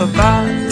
of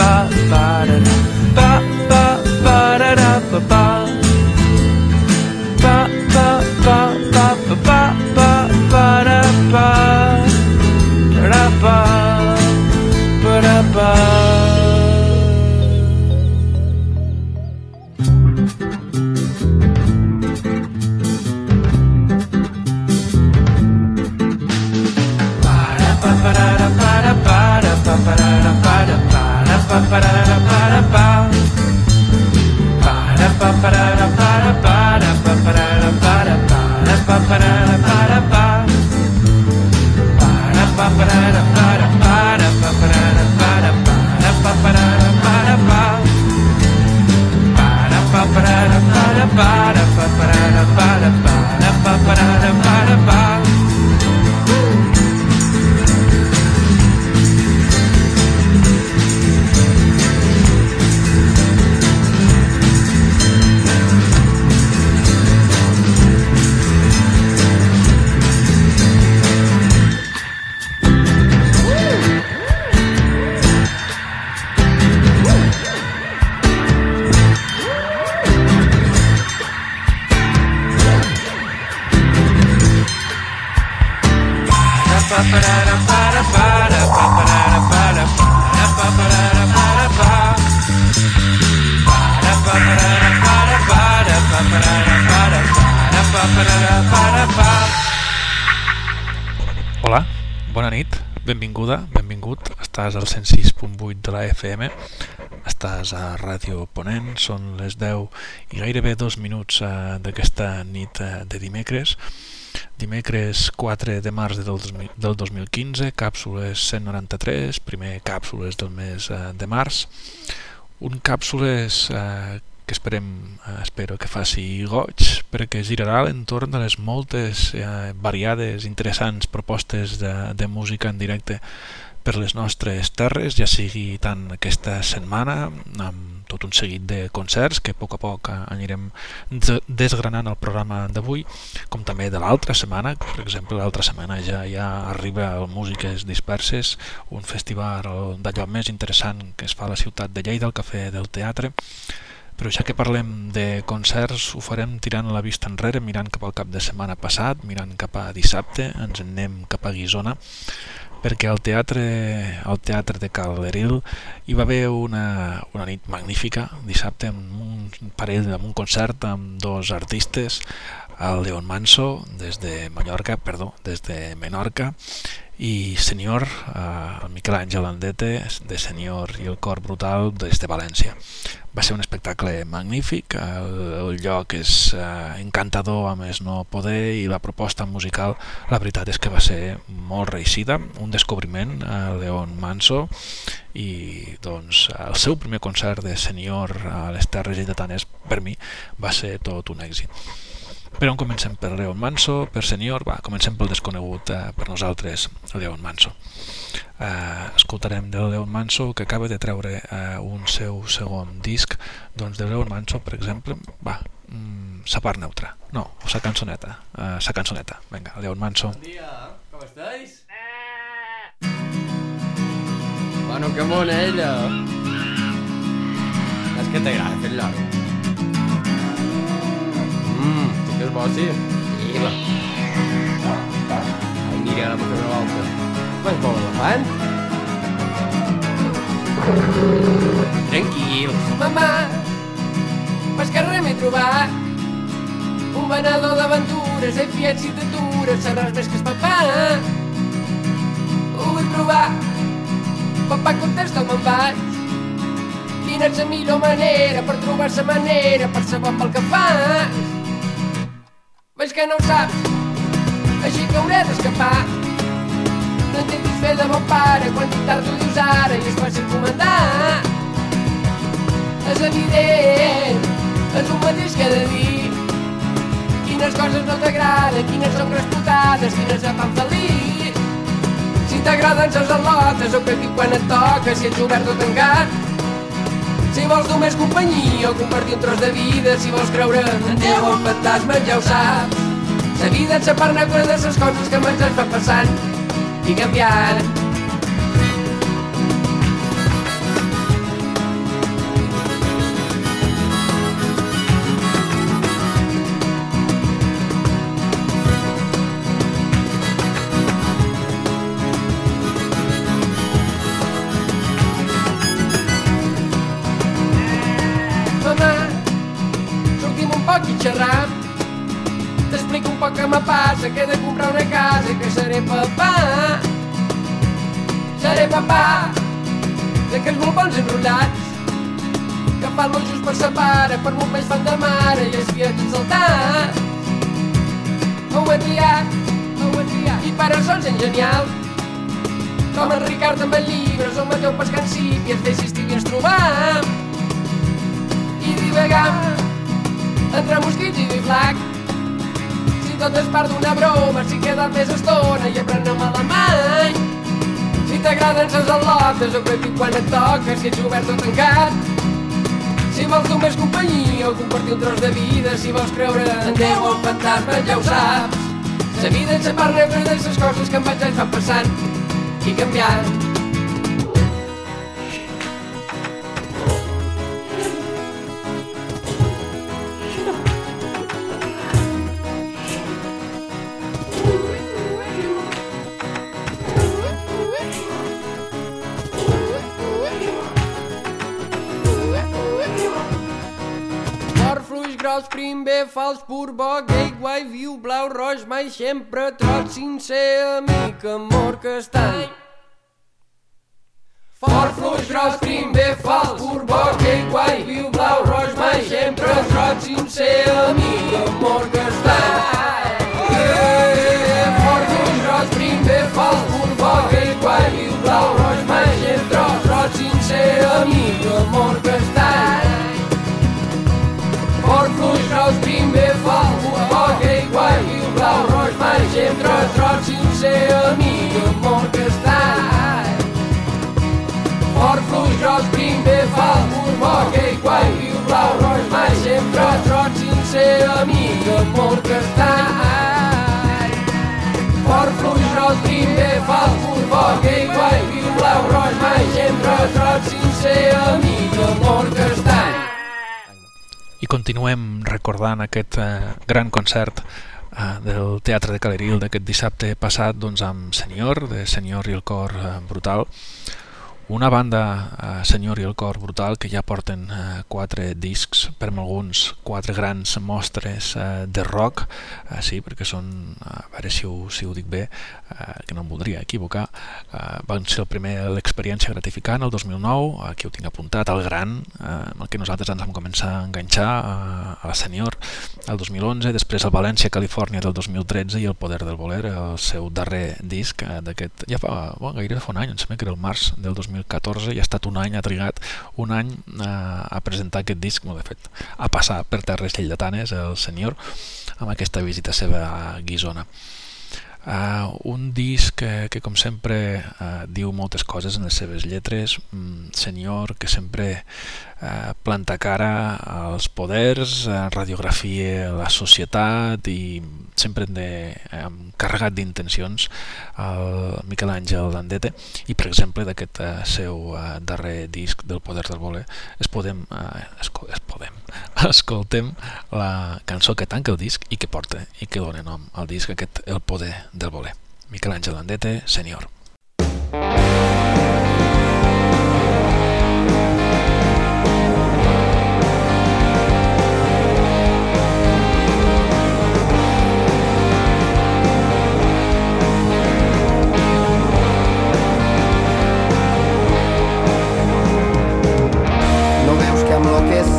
FM, estàs a Ràdio Ponent, són les 10 i gairebé dos minuts eh, d'aquesta nit eh, de dimecres. Dimecres 4 de març del, del 2015, càpsules 193, primer càpsules del mes eh, de març. Un càpsules que esperem, espero que faci goig, perquè girarà a l'entorn de les moltes variades, interessants propostes de, de música en directe per les nostres terres, ja sigui tant aquesta setmana, amb tot un seguit de concerts que a poc a poc anirem desgranant el programa d'avui, com també de l'altra setmana, per exemple l'altra setmana ja ja arriba el Músiques Disperses, un festival d'allò més interessant que es fa a la ciutat de Lleida, el Cafè del Teatre, però ja que parlem de concerts ho farem tirant la vista enrere, mirant cap al cap de setmana passat, mirant cap a dissabte, ens en anem cap a Guisona, perquè al teatre, al teatre de Calderil hi va haver una, una nit magnífica dissabte amb un parell, amb un concert amb dos artistes, el Leon Manso des de Mallorca, perdó, des de Menorca i Senyor, eh, el Miquel Àngel Andete de Senyor i el Cor Brutal des de València. Va ser un espectacle magnífic, el, el lloc és eh, encantador a més no poder i la proposta musical la veritat és que va ser molt reeixida, un descobriment a Leon Manso i doncs el seu primer concert de Senyor a les Terres Lleidatanes per mi va ser tot un èxit. Per on comencem? Per Leon Manso, per Senior? Va, comencem pel desconegut eh, per nosaltres, Leon Manso. Eh, escoltarem de Leon Manso, que acaba de treure eh, un seu segon disc. Doncs de Leon Manso, per exemple, va, mm, sa part neutra. No, sa cançoneta. Eh, sa cançoneta. Vinga, Leon Manso. Bon dia, com estáis? Bueno, que mona ella. És que t'agrada fer lloc. Mmm, és bo, sí. I va. Ai, mira, per fer una volta. Vas vol elefant? Tranquils. Mamà, pel carrer m'he trobat un venedor d'aventures, he fiat si t'atures, sabràs més que es papà. Ho vull provar, papà contesta me'n vaig. Quina és la millor manera per trobar-se manera per saber pel que fas? Que no ho saps, així que hauré d'escapar. No intentis fer de bon pare quan tu tard ho dius ara i és fàcil comentar. És evident, és un mateix que he de dir. Quines coses no t'agraden, quines són resputades, quines et fan feliç. Si t'agraden ses al·lotes o que diu quan et toca, si ets obert o tancat. Si vols només companyia o compartir un tros de vida, si vols creure en Déu o en fantasmes, ja ho saps. La vida és la part negra de les coses que ens va passant i canviant. Papà d'aquells molt bons enrotllats que fan lo just per sa pare, per molt més fan de mare i els fills exaltats. Ho he triat, ho he triat, i per als sons en genial. Com en Ricard amb el llibre, som Mateu pescant sípies, deixis tibies trobar. I divagam entre mosquits i biflac. Si tot és part d'una broma, si queda més estona i aprenem alemany. Si t'agraden ses al·lotes o que quan et toca, si ets obert o tancat. Si vols només companyia o compartir un tros de vida, si vols creure en Déu o en fantasmes, ja ho saps. La vida part negra de les coses que em vaig anar passant i canviant. Fals, pur, bo, gay, guai, viu, blau, roig, mai, sempre, trot, sincer, amic, amor, castany. Fort, fluix, gros, prim, bé, fals, pur, bo, gay, guai, viu, blau, roig, mai, sempre, trot, sincer, amic, amor, castany. Gem, trot, trot, sincer, amic, amor, castany. Fort, fluix, gros, prim, bé, fal, un poc, ei, guai, viu, blau, roig, mai, gem, trot, trot, sincer, amic, amor, castany. Fort, fluix, gros, prim, bé, fal, un poc, ei, guai, viu, blau, roig, mai, gem, trot, trot, sincer, amic, amor, castany. I continuem recordant aquest eh, gran concert del Teatre de Caleril d'aquest dissabte passat doncs, amb Senyor, de Senyor i el cor eh, brutal. Una banda, eh, Senyor i el cor brutal, que ja porten eh, quatre discs, per alguns quatre grans mostres eh, de rock, eh, sí, perquè són, a veure si ho, si ho dic bé, eh, que no em voldria equivocar, eh, van ser el primer l'experiència gratificant el 2009, aquí ho tinc apuntat, el gran, eh, el que nosaltres ens vam començar a enganxar eh, a la Senior el 2011, després el València, Califòrnia del 2013 i el Poder del Voler, el seu darrer disc eh, d'aquest, ja fa, bueno, gairebé fa un any, em sembla que era el març del 2014, i ha estat un any, ha trigat un any eh, a presentar aquest disc, de fet, a passar per terres lleidatanes el senyor amb aquesta visita seva a Guisona. Uh, un disc que, que com sempre uh, diu moltes coses en les seves lletres mm, senyor que sempre uh, planta cara als poders uh, radiografia la societat i sempre de, um, carregat d'intencions el Miquel Àngel Landete i per exemple d'aquest uh, seu darrer disc del Poder del Voler es podem, esco es podem escoltem la cançó que tanca el disc i que porta i que dona nom al disc aquest El Poder del Voler. Miquel Àngel Landete, senyor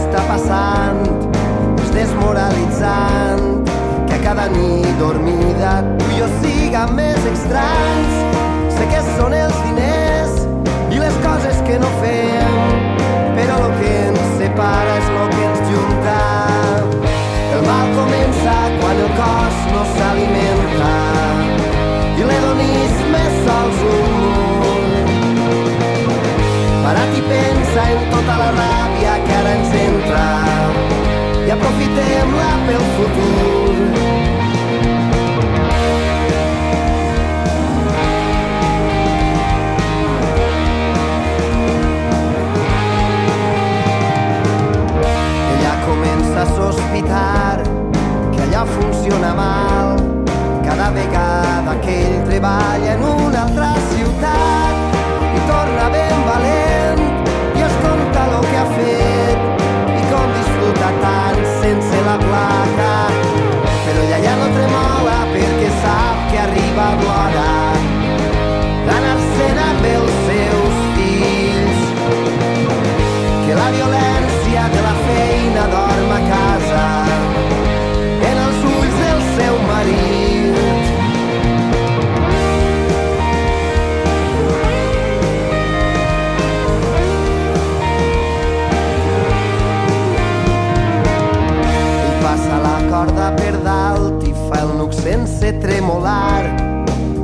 està passant és desmoralitzant que cada nit dormida tu i jo siguem més estranys. Sé que són els diners mal. Cada vegada que ell treballa en una sense tremolar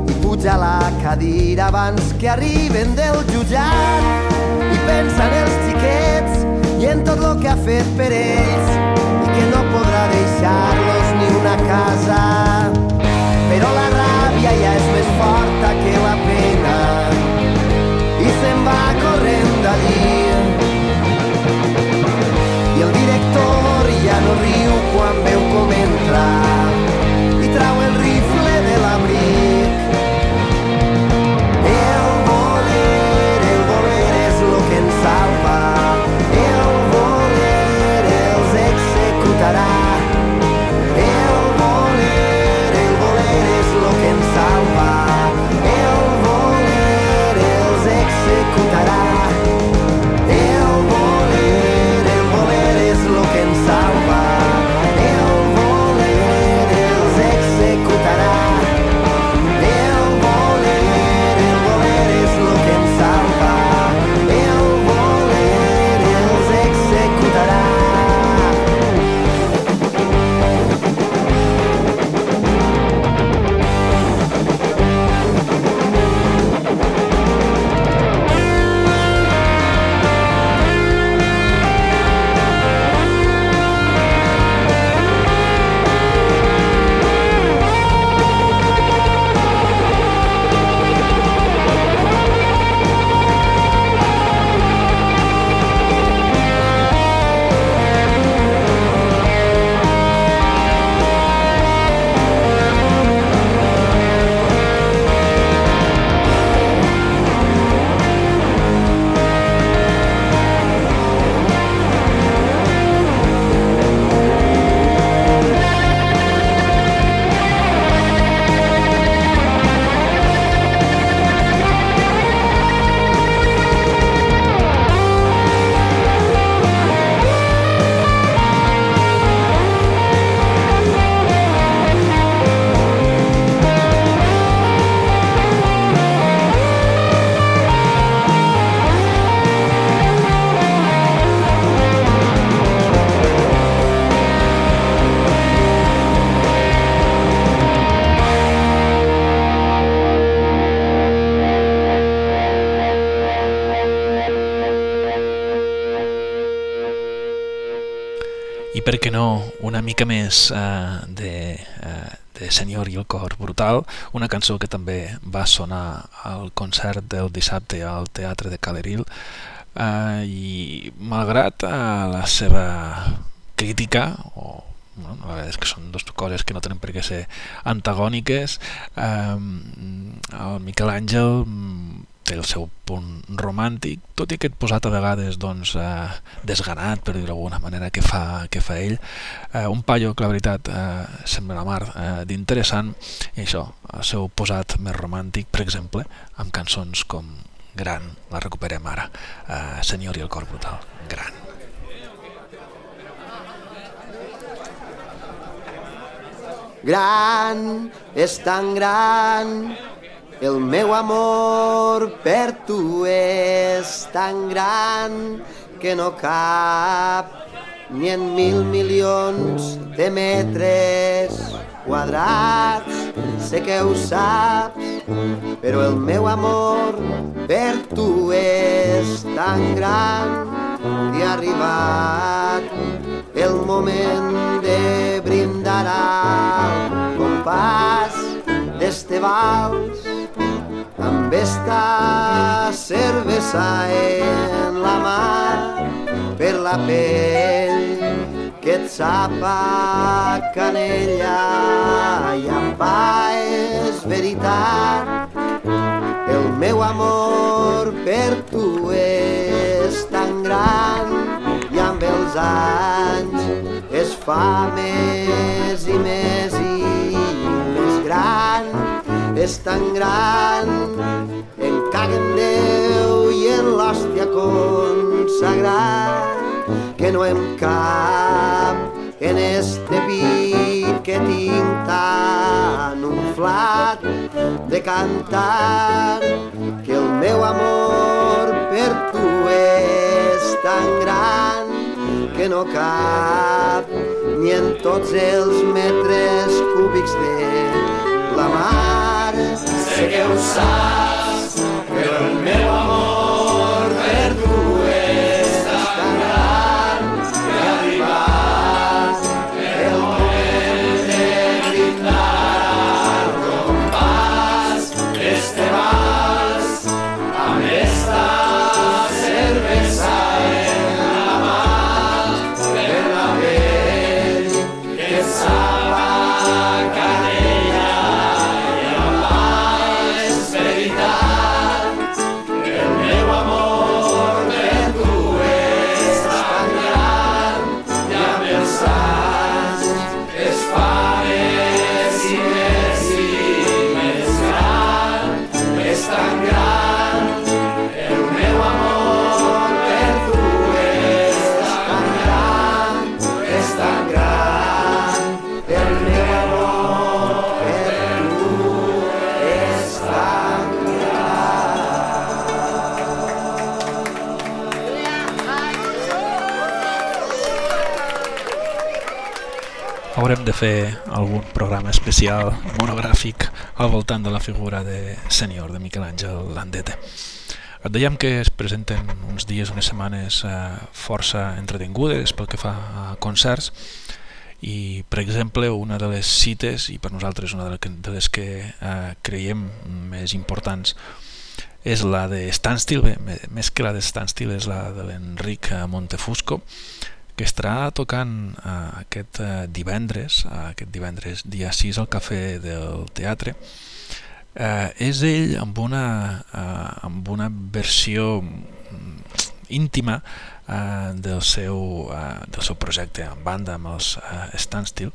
i puja la cadira abans que arriben del jutjat i pensa en els xiquets i en tot el que ha fet per ells i que no podrà deixar-los ni una casa. Però la ràbia ja és més forta que la pena i se'n va corrent d'allí i mica més eh, de, eh, de Senyor i el cor brutal, una cançó que també va sonar al concert del dissabte al Teatre de Caleril eh, i malgrat eh, la seva crítica o bueno, la veritat és que són dues coses que no tenen per què ser antagòniques eh, el Miquel Àngel mm, té el seu punt romàntic, tot i que et posat a vegades doncs, eh, desganat, per dir-ho d'alguna manera, que fa, que fa ell. Eh, un paio que la veritat eh, sembla la mar eh, d'interessant, i això, el seu posat més romàntic, per exemple, amb cançons com Gran, la recuperem ara, eh, Senyor i el cor brutal, Gran. Gran, és tan gran, el meu amor per tu és tan gran que no cap ni en mil milions de metres quadrats. Sé que ho saps, però el meu amor per tu és tan gran que ha arribat el moment de brindar al compàs d'este vals amb esta cervesa en la mà per la pell que et sapa canella. I amb pa és veritat el meu amor per tu és tan gran i amb els anys es fa més i més i és tan gran en caguen Déu i en l'hòstia consagrat que no em cap en este pit que tinc tan unflat de cantar que el meu amor per tu és tan gran que no cap ni en tots els metres cúbics de la mar. Sé que ho saps, però el meu amor Haurem de fer algun programa especial, monogràfic, al voltant de la figura de sènior de Miquel Àngel Landete. Et dèiem que es presenten uns dies, unes setmanes eh, força entretingudes pel que fa a concerts i, per exemple, una de les cites, i per nosaltres una de les que, eh, creiem més importants, és la de Standstill, bé, més que la de Standstill és la de l'Enric Montefusco, que estarà tocant eh, aquest eh, divendres, eh, aquest divendres dia 6 al Cafè del Teatre. Eh, és ell amb una, eh, amb una versió mm, íntima eh, del, seu, eh, del seu projecte en banda amb els eh, Standstill.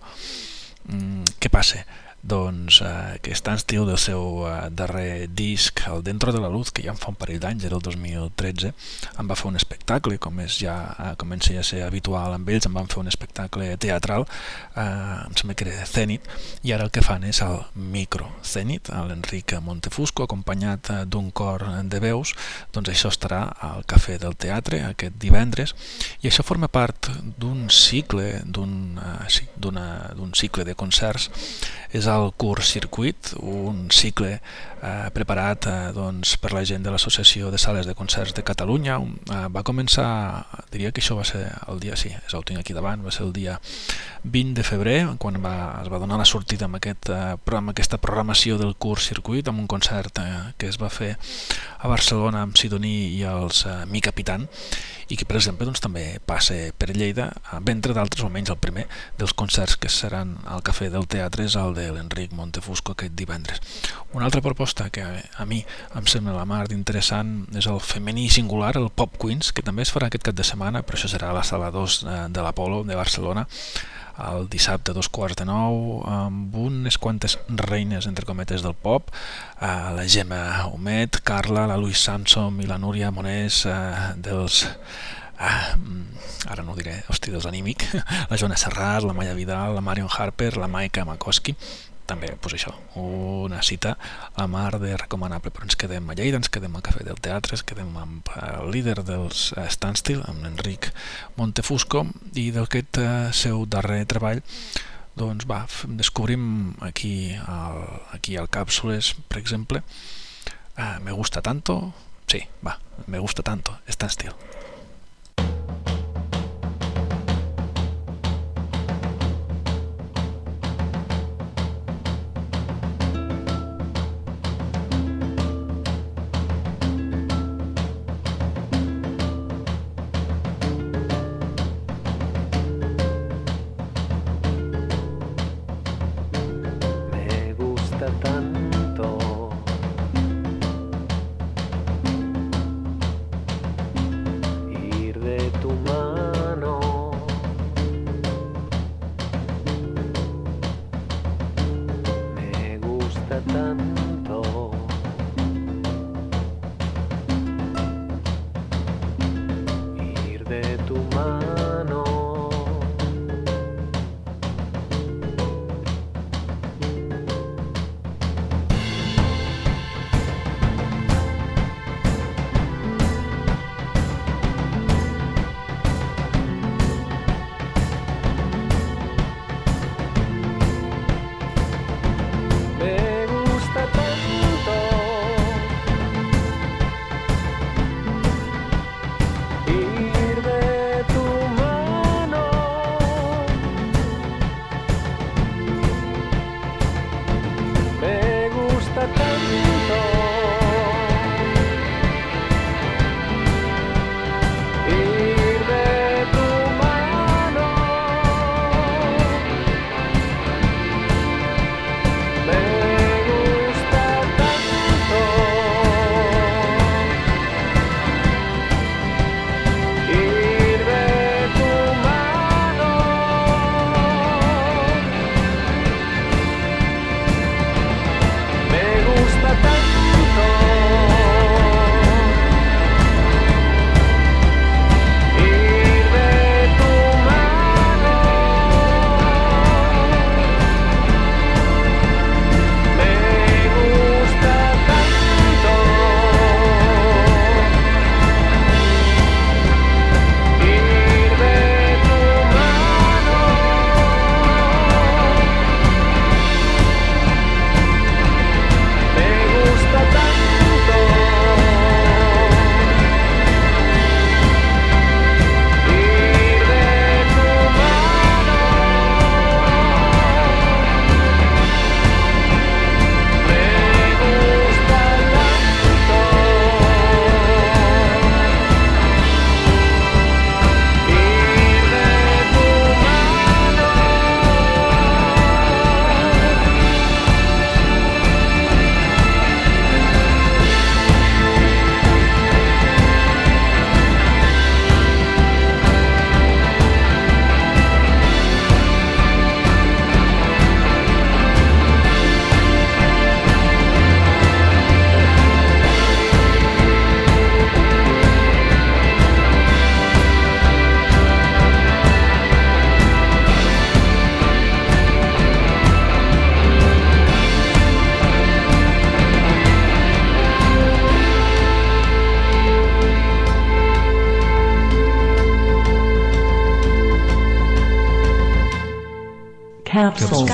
Mm, què passa? Doncs eh, que Standstill del seu eh, darrer disc, el Dentro de la Luz, que ja en fa un parell d'anys, era el 2013, en va fer un espectacle, com és ja eh, comença a ser habitual amb ells, en van fer un espectacle teatral, eh, em sembla que era Zenit, i ara el que fan és el micro Zenit, l'Enric Montefusco, acompanyat eh, d'un cor de veus, doncs això estarà al Cafè del Teatre aquest divendres, i això forma part d'un cicle, d'un eh, sí, cicle de concerts, és el curs circuit, un cicle eh, preparat eh, doncs, per la gent de l'Associació de Sales de Concerts de Catalunya. Un- Eh, va començar, diria que això va ser el dia, sí, és ho tinc aquí davant, va ser el dia 20 de febrer, quan va, es va donar la sortida amb, aquest, eh, programa, aquesta programació del curs circuit, amb un concert eh, que es va fer a Barcelona amb Sidoní i els eh, Mi Capitan, i que per exemple doncs, també passa per Lleida, eh, entre d'altres, almenys el primer dels concerts que seran al Cafè del Teatre és el de l'Enric Montefusco aquest divendres. Una altra proposta que a, mi em sembla la mar d'interessant és el femení singular, el Pop Queens, que també es farà aquest cap de setmana, però això serà a la sala 2 de, de l'Apolo de Barcelona, el dissabte dos quarts de nou amb unes quantes reines entre cometes del pop. Eh, la Gemma Homet, Carla, la Louise Samson i la Núria Monés eh, dels Ah, mm, ara no ho diré, hosti, dels Anímic, la Joana Serrat, la Maya Vidal, la Marion Harper, la Maika Makoski, també, pues això, una cita a mar de recomanable, però ens quedem a Lleida, ens quedem al Cafè del Teatre, ens quedem amb el líder dels Standstill, amb l'Enric Montefusco, i d'aquest eh, seu darrer treball doncs va, descobrim aquí al, aquí al Càpsules, per exemple, eh, Me gusta tanto, sí, va, Me gusta tanto, Standstill.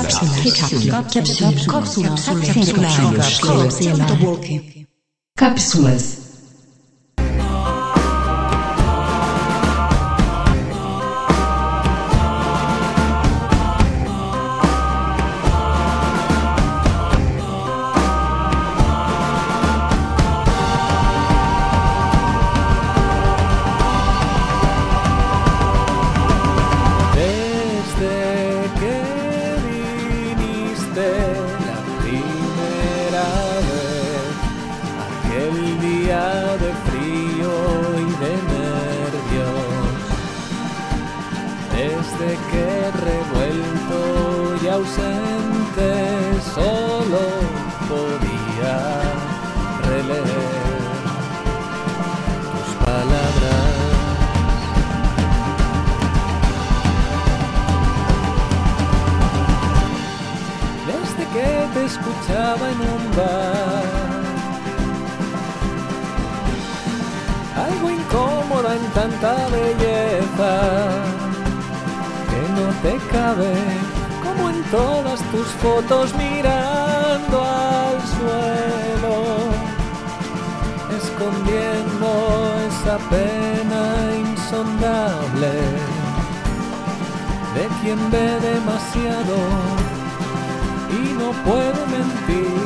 Cápsulas. Cápsulas. Cápsulas. Cápsulas. desde que te escuchaba en un bar. Algo incómoda en tanta belleza que no te cabe como en todas tus fotos mirando al suelo, escondiendo esa pena insondable de quien ve demasiado no puede mentir.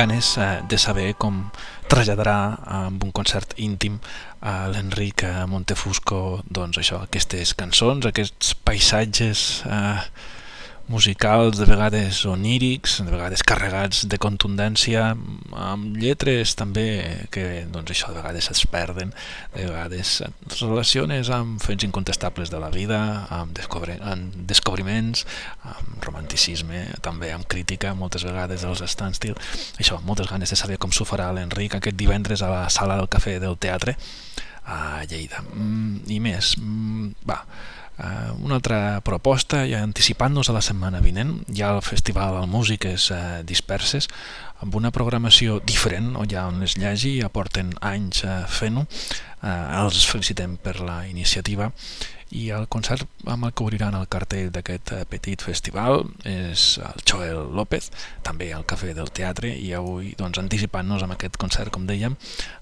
ganes eh, de saber com traslladarà amb un concert íntim a l'Enric eh, Montefusco doncs això, aquestes cançons, aquests paisatges eh, musicals, de vegades onírics, de vegades carregats de contundència, amb lletres també que doncs això de vegades es perden, de vegades es relaciones amb fets incontestables de la vida, amb, descobri amb descobriments, amb romanticisme, també amb crítica moltes vegades dels standstill. Això, moltes ganes de saber com s'ho farà l'Enric aquest divendres a la sala del cafè del teatre a Lleida. Mm, I més, mm, va, una altra proposta, ja anticipant-nos a la setmana vinent, ha el Festival de Músiques uh, Disperses, amb una programació diferent, on ja on les llegi, ja porten anys uh, fent-ho, uh, els felicitem per la iniciativa i el concert amb el que obriran el cartell d'aquest eh, petit festival és el Joel López, també al Cafè del Teatre. I avui doncs, anticipant-nos amb aquest concert, com dèiem,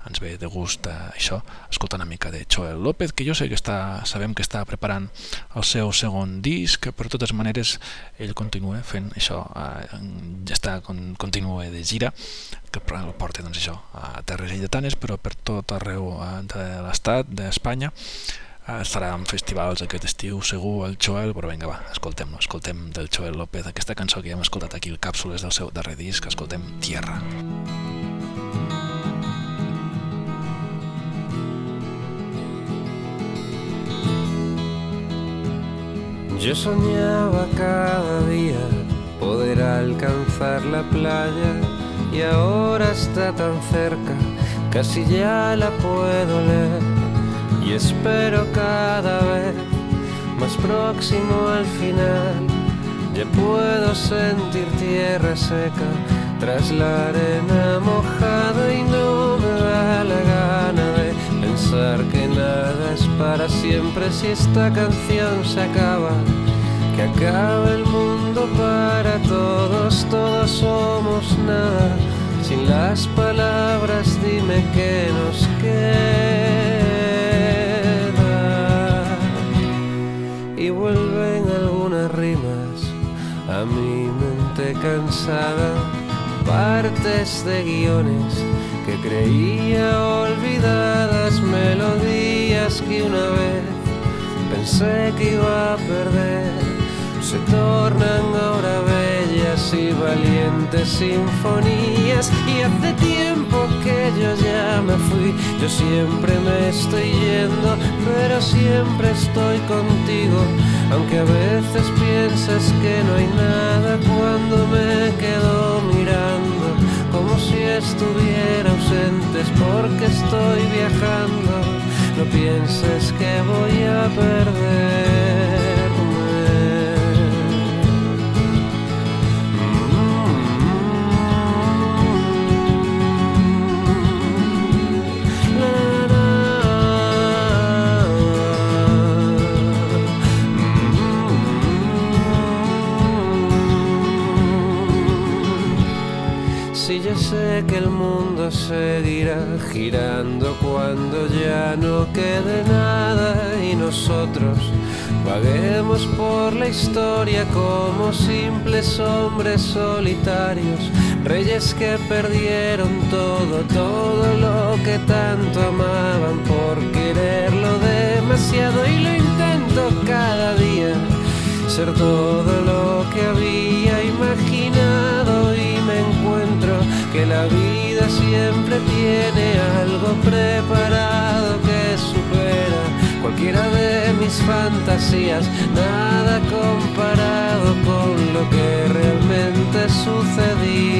ens ve de gust eh, això, escoltar una mica de Joel López, que jo sé que està, sabem que està preparant el seu segon disc, però de totes maneres ell continua fent això, eh, ja està, con, continua de gira, que el porta doncs, això, a terres lletanes, però per tot arreu eh, de l'estat, d'Espanya, estarà en festivals aquest estiu segur el Joel, però vinga va, escoltem-lo escoltem del Joel López aquesta cançó que ja hem escoltat aquí el Càpsules del seu darrer disc escoltem Tierra. Yo soñaba cada día poder alcanzar la playa y ahora está tan cerca, casi ya la puedo leer y espero cada vez más próximo al final. Ya puedo sentir tierra seca tras la arena mojada y no me da la gana de pensar que nada es para siempre si esta canción se acaba. Que acabe el mundo para todos, todos somos nada. Sin las palabras dime que nos queda. A mi mente cansada, partes de guiones que creía olvidadas, melodías que una vez pensé que iba a perder, se tornan ahora bellas y valientes sinfonías. Y hace tiempo que yo ya me fui, yo siempre me estoy yendo, pero siempre estoy contigo, aunque a veces piensas que no hay nada cuando me quedo mirando, como si estuviera ausente, porque estoy viajando, no pienses que voy a perder. Sé que el mundo seguirá girando cuando ya no quede nada y nosotros vaguemos por la historia como simples hombres solitarios, reyes que perdieron todo, todo lo que tanto amaban por quererlo demasiado y lo intento cada día ser todo lo tiene algo preparado que supera cualquiera de mis fantasías, nada comparado con lo que realmente sucedía.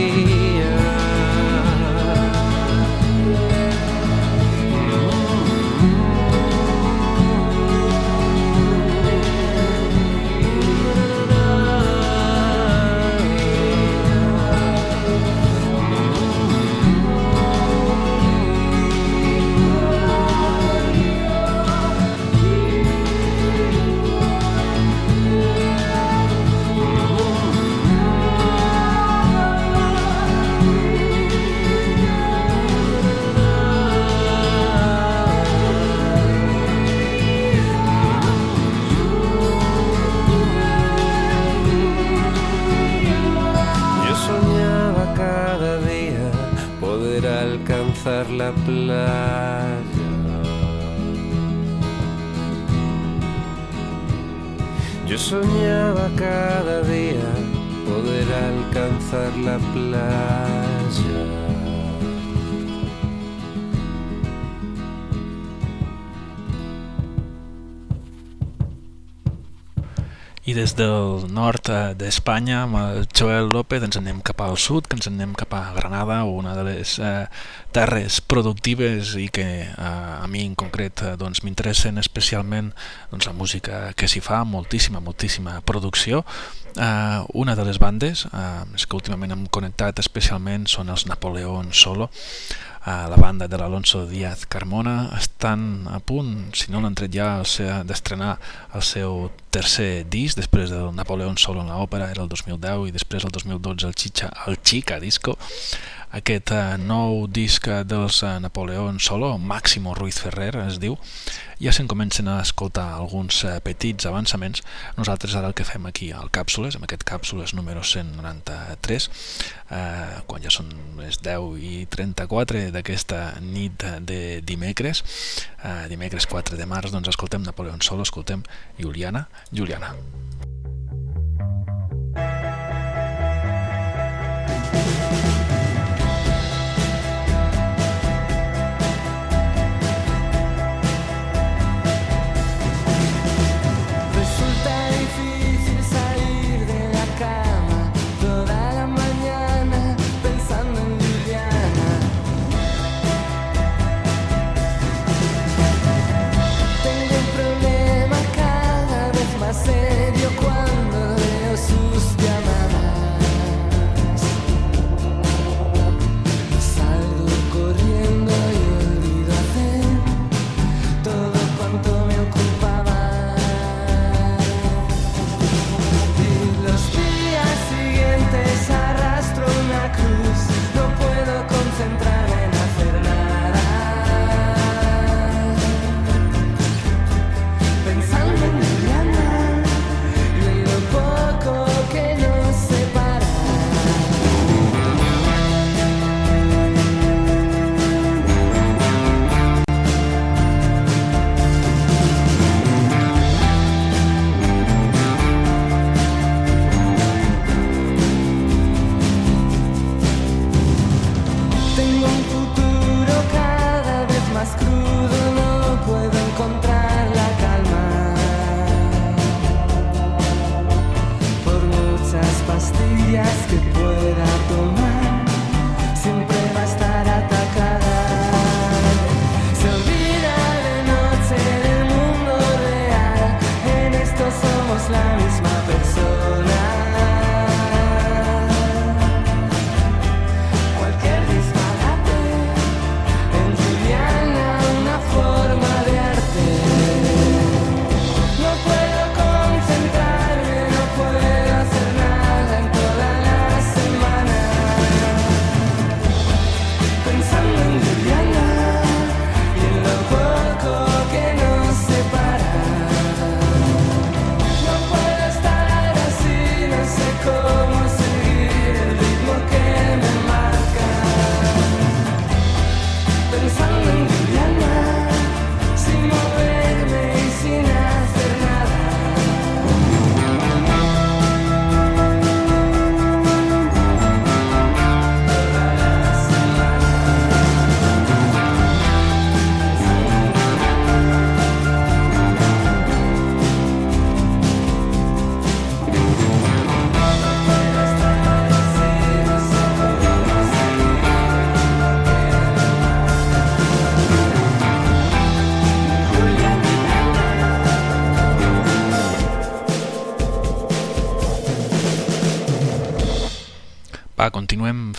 La playa. Yo Yo soñaba cada día poder alcanzar la playa. I des del nord eh, d'Espanya, amb el Joel López, ens anem cap al sud, que ens anem cap a Granada, una de les eh, terres productives i que eh, a mi en concret eh, doncs, m'interessen especialment doncs, la música que s'hi fa, moltíssima, moltíssima producció. Eh, una de les bandes eh, que últimament hem connectat especialment són els Napoleón Solo, a la banda de l'Alonso Díaz Carmona estan a punt, si no l'han tret ja, d'estrenar el seu tercer disc, després del Napoleón Solo en l'òpera, era el 2010, i després el 2012 el Chicha, el Chica Disco, aquest eh, nou disc dels eh, Napoleón Solo, Máximo Ruiz Ferrer es diu, ja se'n comencen a escoltar alguns eh, petits avançaments. Nosaltres ara el que fem aquí al Càpsules, amb aquest Càpsules número 193, eh, quan ja són les 10 i 34 d'aquesta nit de dimecres, eh, dimecres 4 de març, doncs escoltem Napoleón Solo, escoltem Juliana, Juliana. continuem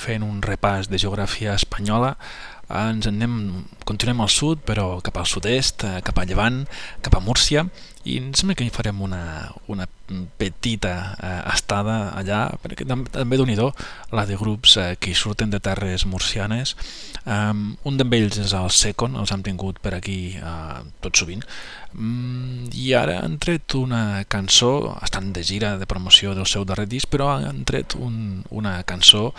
fent un repàs de geografia espanyola ens anem, continuem al sud però cap al sud-est, eh, cap a Llevant cap a Múrcia i em sembla que hi farem una, una petita eh, estada allà perquè també d'un la de grups eh, que hi surten de terres murcianes. Um, un d'ells és el Secon els hem tingut per aquí eh, tot sovint. Um, i ara han tret una cançó estan de gira de promoció del seu darrer disc però han tret un, una cançó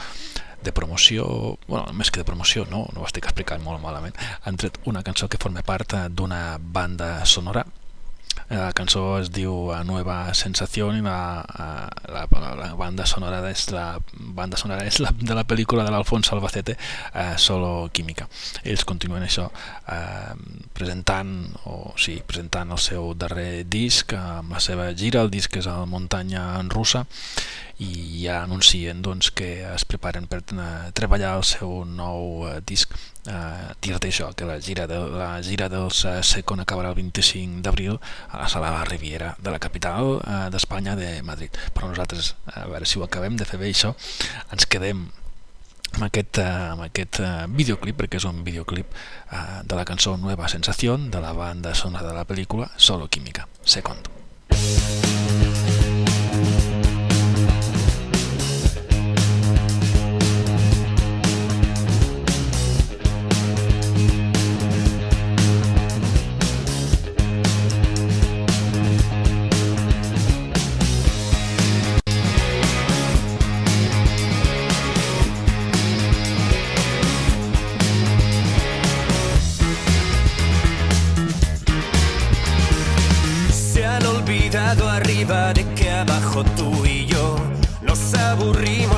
de promoció, bueno, més que de promoció, no, no ho estic explicant molt malament, han tret una cançó que forma part d'una banda sonora La cançó es diu Nueva Sensación i la, la, la, la banda sonora és la banda sonora és la, de la pel·lícula de l'Alfonso Albacete eh, Solo Química. Ells continuen això eh, presentant o sí, presentant el seu darrer disc amb la seva gira, el disc és el Muntanya en russa i ja anuncien doncs, que es preparen per treballar el seu nou uh, disc uh, dir-te això, que la gira, de, la gira dels uh, Secon acabarà el 25 d'abril a la sala de la Riviera de la capital uh, d'Espanya de Madrid però nosaltres, a veure si ho acabem de fer bé això, ens quedem amb aquest, uh, amb aquest uh, videoclip, perquè és un videoclip de la cançó Nueva Sensación de la banda sonora de la pel·lícula Solo Química, Second. arriba, de que abajo tú y yo nos aburrimos.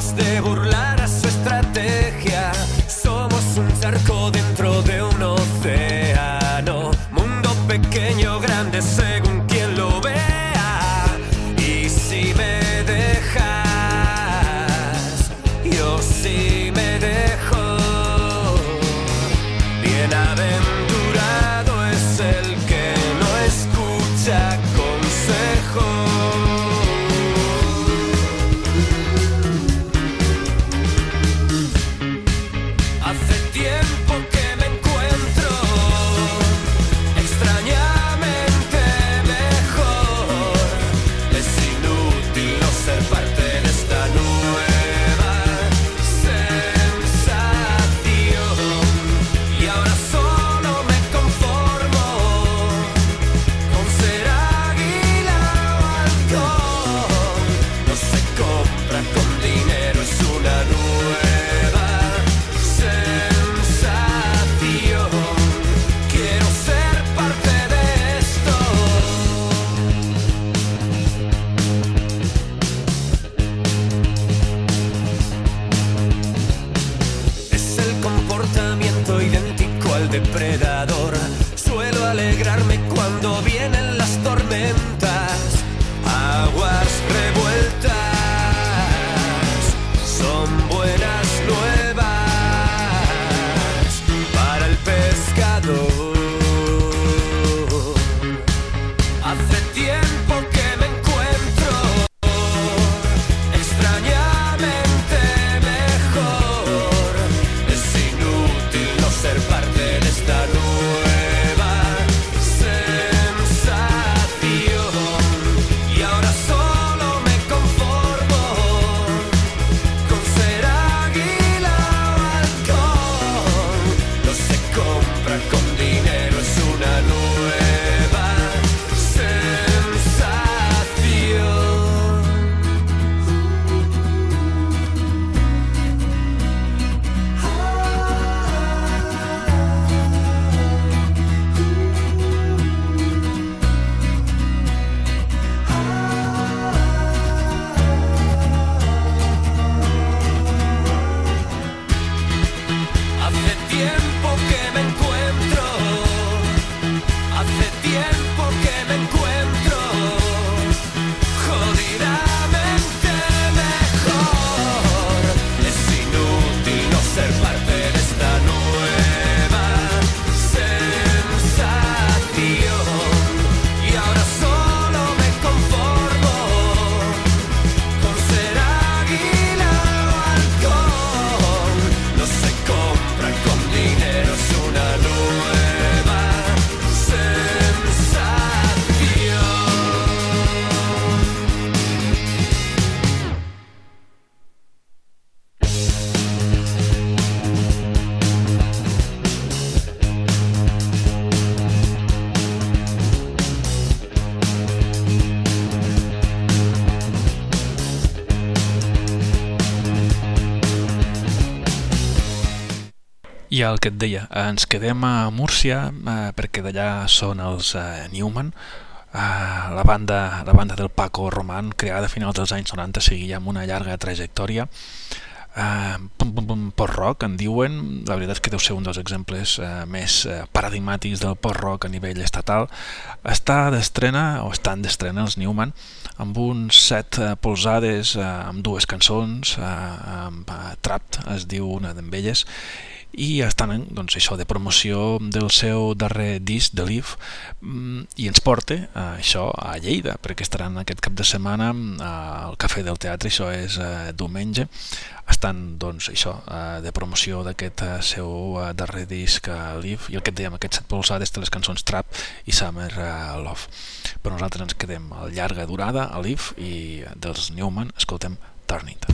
El que et deia, ens quedem a Múrcia eh, perquè d'allà són els eh, Newman, Uh, la, banda, la banda del Paco Román, creada a finals dels anys 90, seguia amb una llarga trajectòria. Pum, post-rock en diuen, la veritat és que deu ser un dels exemples uh, més uh, paradigmàtics del post-rock a nivell estatal està d'estrena, o estan d'estrena els Newman, amb uns set uh, polsades uh, amb dues cançons uh, amb uh, Trapped es diu una d'elles i estan doncs, això de promoció del seu darrer disc de Leaf mm, i ens porta a això a Lleida perquè estaran aquest cap de setmana al Cafè del Teatre, això és eh, diumenge. Estan doncs, això eh, de promoció d'aquest eh, seu eh, darrer disc a Leaf i el que et dèiem, aquests set polsades de les cançons Trap i Summer eh, Love. Però nosaltres ens quedem a llarga durada a Leaf i dels Newman escoltem Turn It.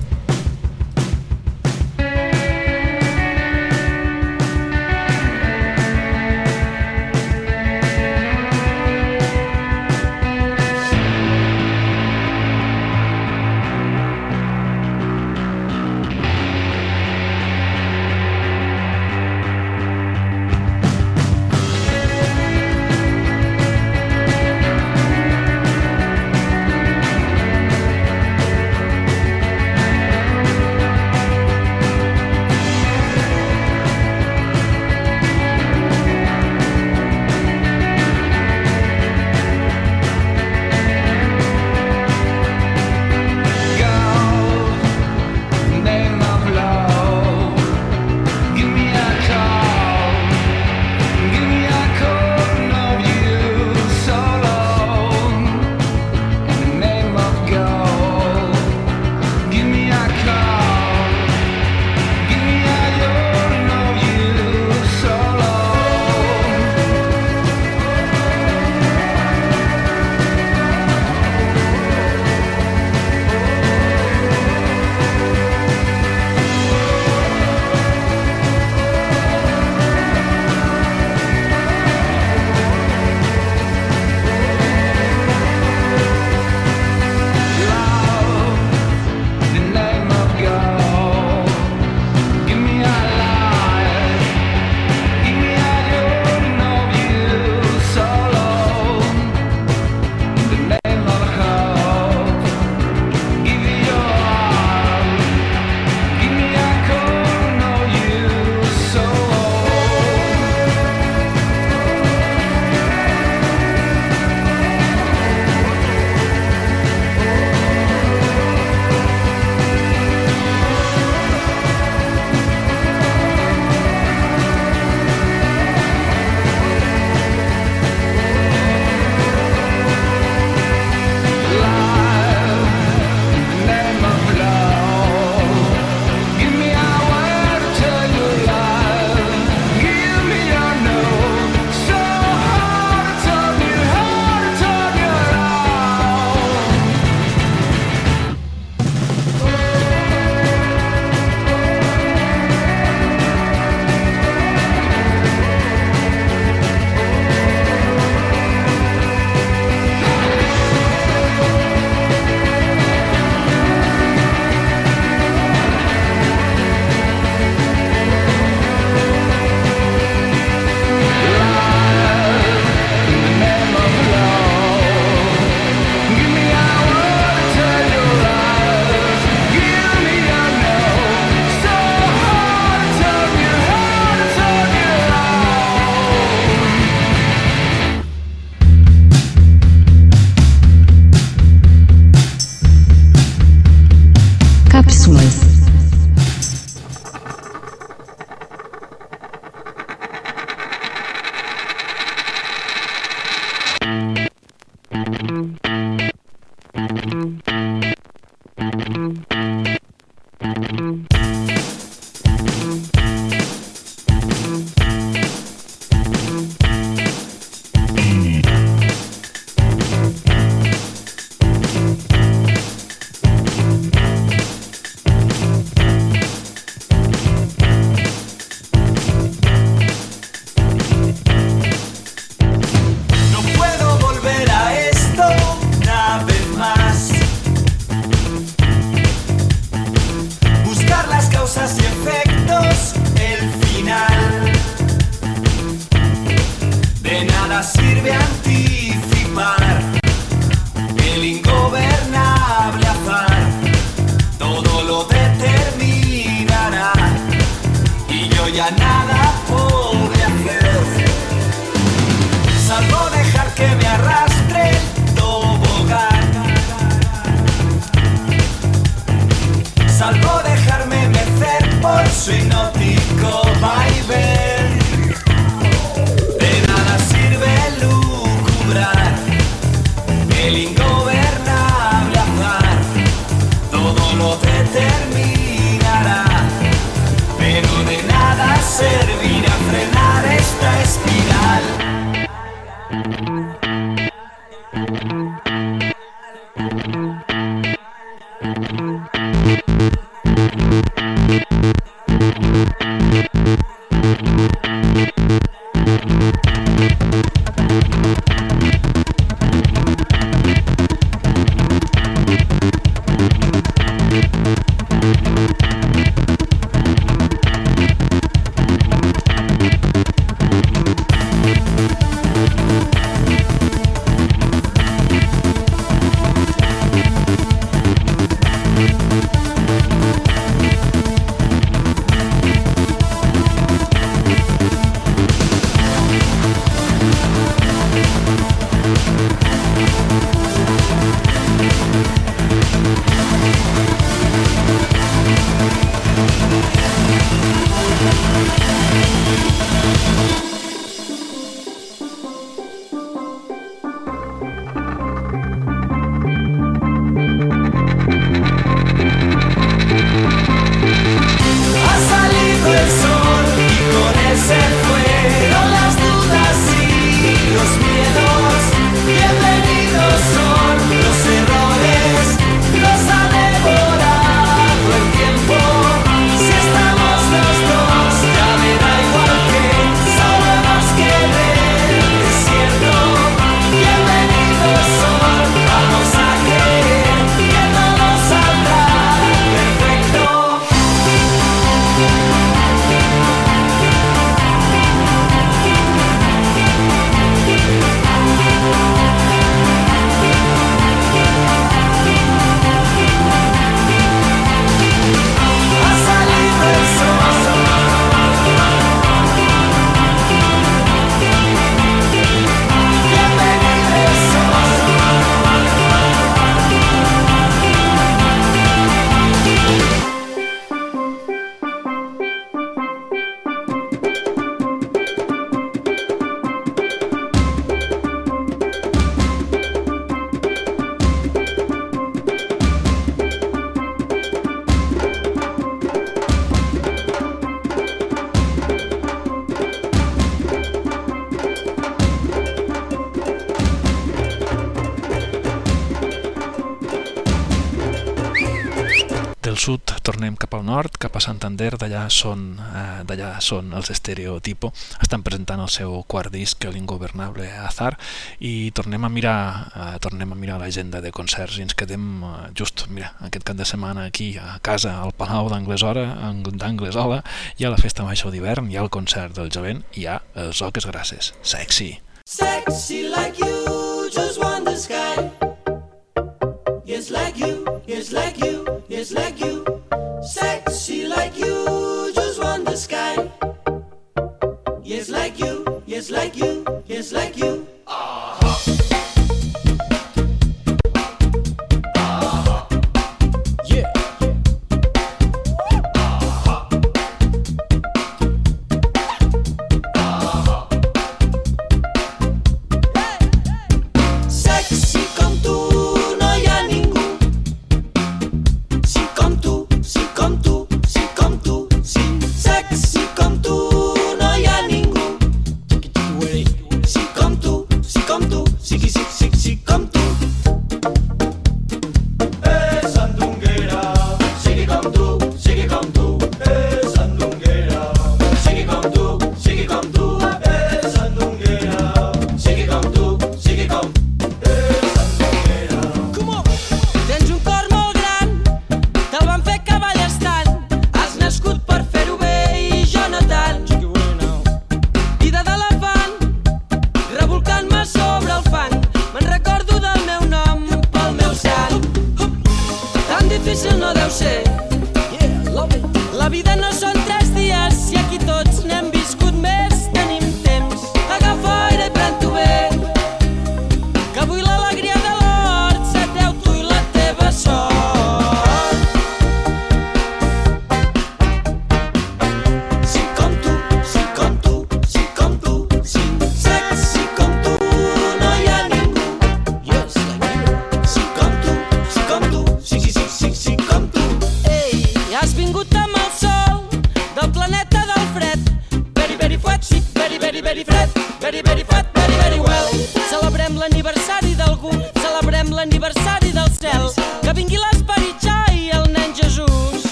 a Santander, d'allà són, eh, d'allà són els Estereotipo, estan presentant el seu quart disc, l'Ingovernable Azar, i tornem a mirar eh, tornem a mirar l'agenda de concerts i ens quedem eh, just, mira, aquest cap de setmana aquí a casa, al Palau d'Anglesola, d'Anglesola, hi ha la Festa Major d'hivern, hi ha el concert del jovent, hi ha els Oques Grasses. Sexy! Sexy like you, just want the sky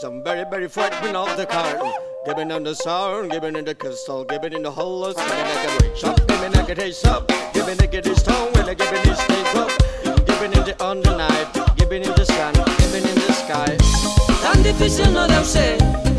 Some very, very frightened of the carton. Giving in the sound, giving in the crystal, giving in the hollows, giving in the reach up, giving in the taste up, giving in the stone, well, giving in the up, giving in the on the night, giving it the sun, giving in the sky. Tan difícil no deu ser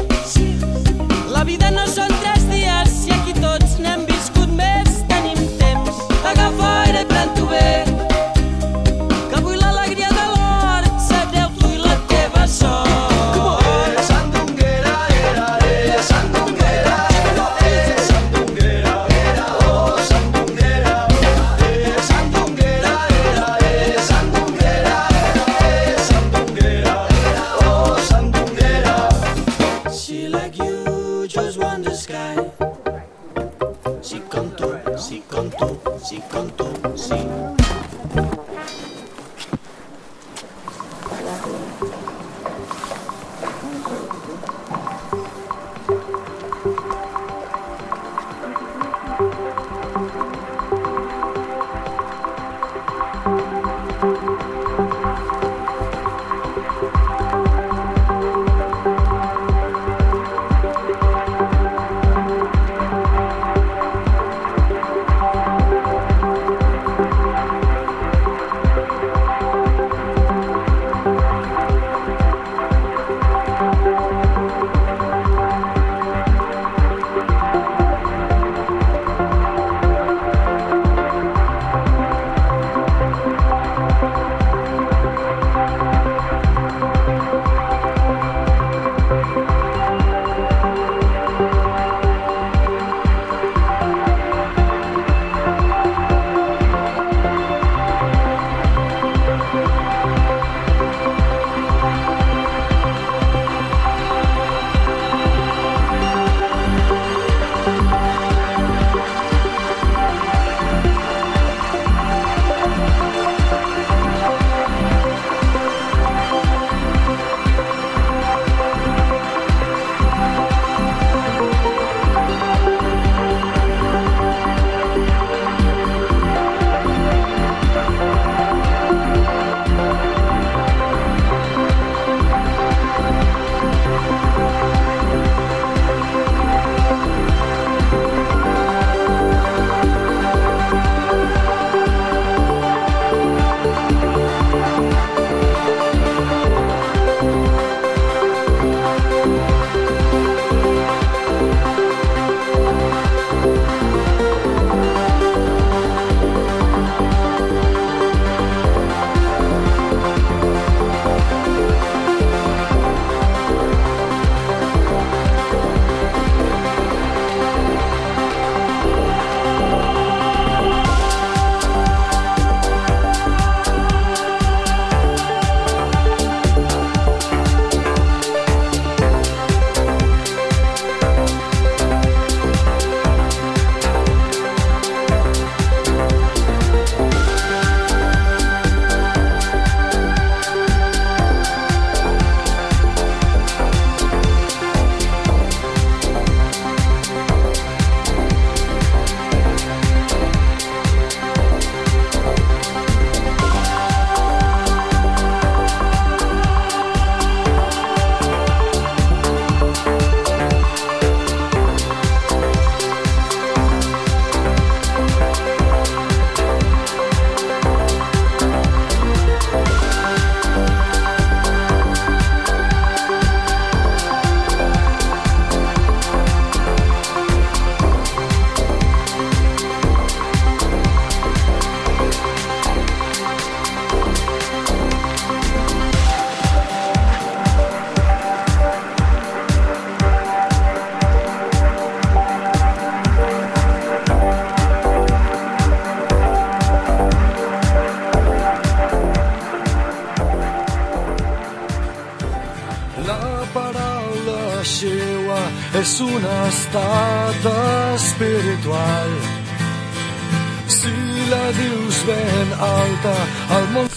alta, el món.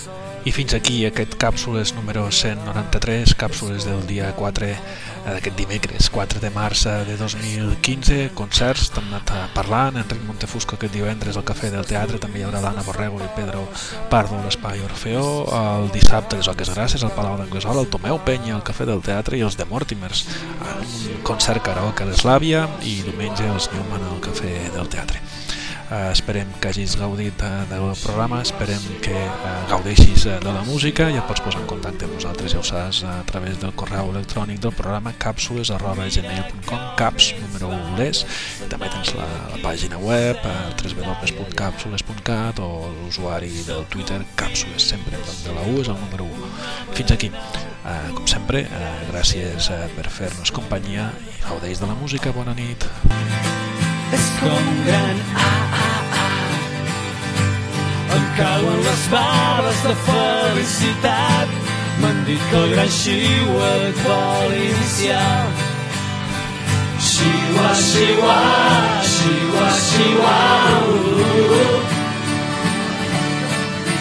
I fins aquí aquest càpsules número 193, càpsules del dia 4 eh, d'aquest dimecres, 4 de març eh, de 2015, concerts, t'hem anat eh, parlant, Enric Montefusco aquest divendres al Cafè del Teatre, també hi haurà l'Anna Borrego i Pedro Pardo l'Espai Orfeó, el dissabte les Oques Gràcies al Palau d'Anglesola, el Tomeu Penya al Cafè del Teatre i els de Mortimers, un concert karaoke a l'Eslàvia. I diumenge els Newman al Cafè del Teatre. Uh, esperem que hagis gaudit uh, del programa, esperem que uh, gaudeixis uh, de la música. I et pots posar en contacte amb nosaltres, ja ho saps, a través del correu electrònic del programa capsules arroba gmail.com caps número 1 les. També tens la, la pàgina web uh, www.capsules.cat o l'usuari del Twitter capsules sempre de la U és el número 1 fins aquí. Uh, com sempre, uh, gràcies uh, per fer-nos companyia i gaudeix de la música, bona nit. És com gran A. Em cauen les baves de felicitat. M'han dit que el gran xiu et vol iniciar. Xiua, xiua, xiua, xiua, uh, uh, uh.